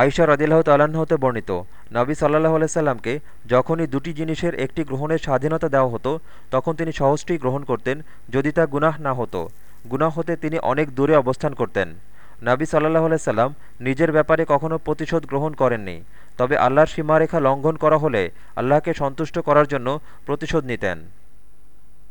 আয়সা রদিল্লাহ তাল্লাহ্ন হতে বর্ণিত, নবী সাল্লাহ আলাইসাল্লামকে যখনই দুটি জিনিসের একটি গ্রহণের স্বাধীনতা দেওয়া হতো, তখন তিনি সহজটি গ্রহণ করতেন যদি তা গুনাহ না হতো। গুনাহ হতে তিনি অনেক দূরে অবস্থান করতেন। নাবী সাল্লাহ আলাইসাল্লাম নিজের ব্যাপারে কখনও প্রতিশোধ গ্রহণ করেননি, তবে আল্লাহর সীমারেখা লঙ্ঘন করা হলে আল্লাহকে সন্তুষ্ট করার জন্য প্রতিশোধ নিতেন।